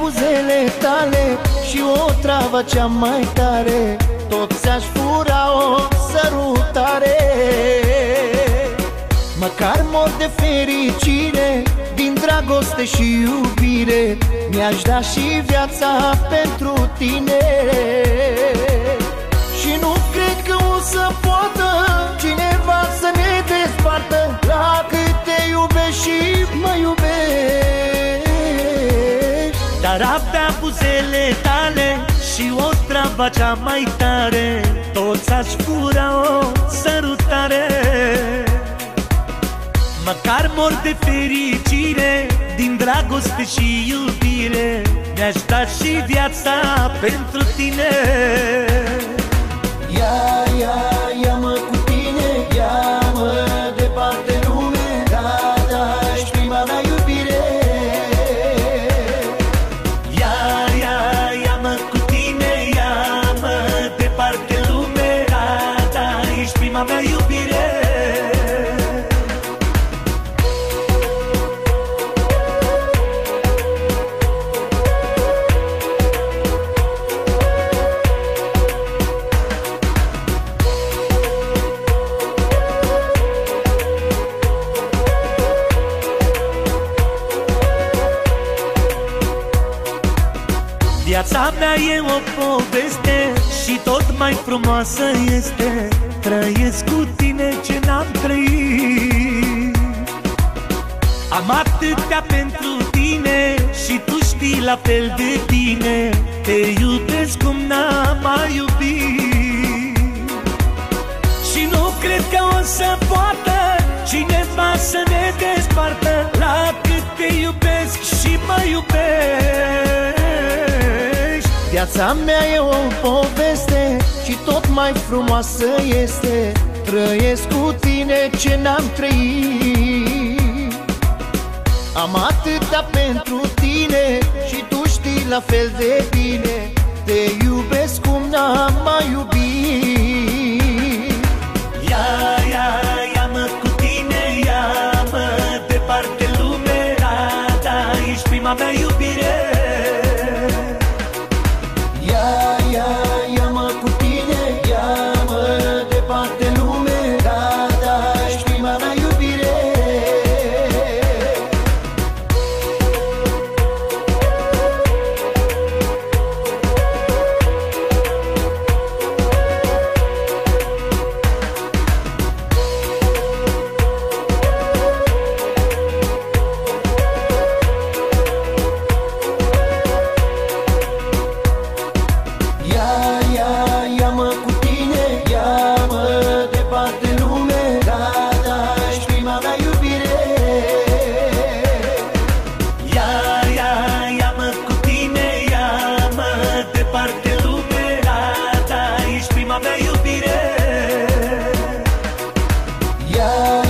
buzele tale Și o travă cea mai tare. Tot ți-aș fura o sărutare. Măcar mor de fericire Din dragoste și iubire. Mi-aș da și viața pentru tine buzele tale și o travă cea mai tare Toți aș fura o sărutare. Măcar mor de fericire Din dragoste și iubire Mi-aș da și viața pentru tine Viața mea e o poveste Și tot mai frumoasă este. Trăiesc cu tine ce n-am trăit. Am atâtea pentru tine Și tu știi la fel de tine Te iubesc cum n-am mai iubit Viața mea e o poveste și tot mai frumoasă este. Trăiesc cu tine ce n-am trăit. Am atâta pentru tine și tu știi la fel de bine. Te iubesc cum n-am mai iubit. Ia, ia, ia-mă cu tine, ia-mă departe lumea Ta. Ești prima mea iubire. 나